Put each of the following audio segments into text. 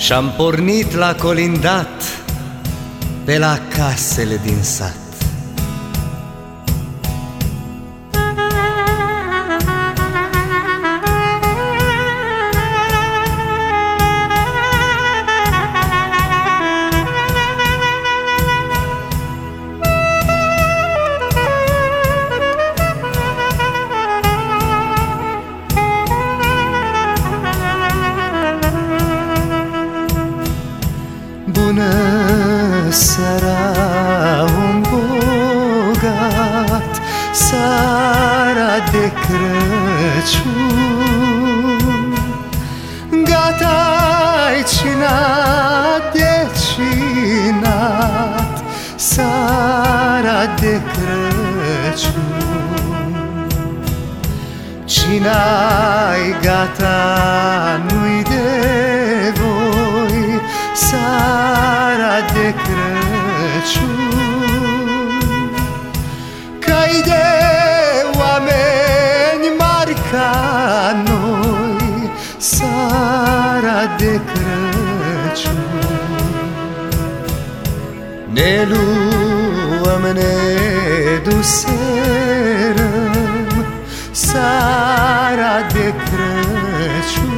Și-am pornit la colindat Pe la casele din sat Bună seara, om bogat, Seara de Crăciun. Gata-i cinat de cinat Seara de Crăciun. Cina-i gata, Cai de oameni mari ca noi Seara de Crăciun. Ne luăm, ne duserăm Seara de Crăciun.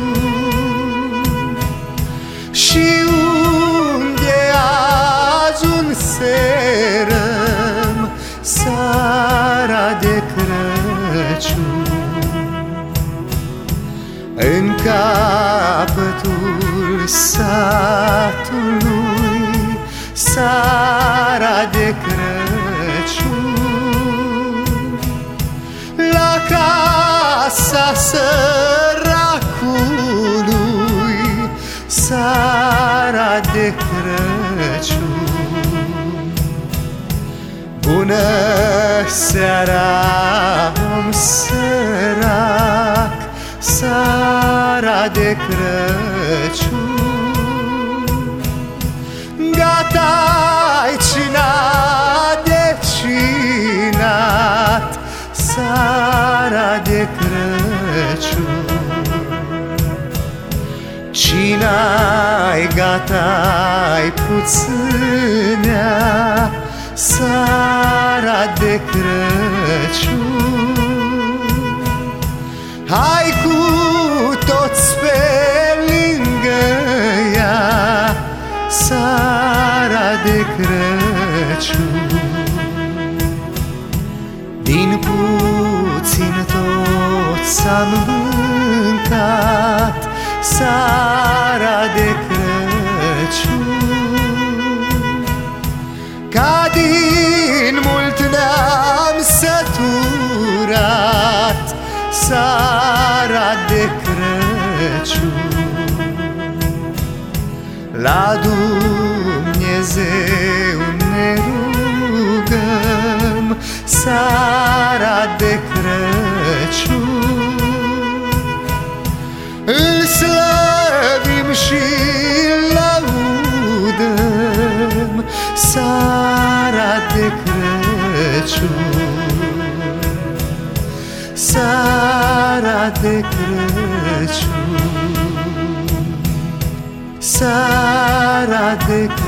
Și În capătul satului Seara de Crăciun. La casa săracului Seara de Crăciun. Bună seara, om sărac de Crăciun. Gata-i cina de cinat Seara de Crăciun. Cina-i gata-i puțânea Seara de Crăciun. Hai cu Crăciun. Din puțin toți am mâncat Seara de Crăciun. Ca din mult ne-am săturat Seara de Crăciun. La Dumnezeu ne rugăm Seara de Crăciun. Îl slăvim și laudăm Seara de Crăciun. Seara de Crăciun. Seara de Crăciun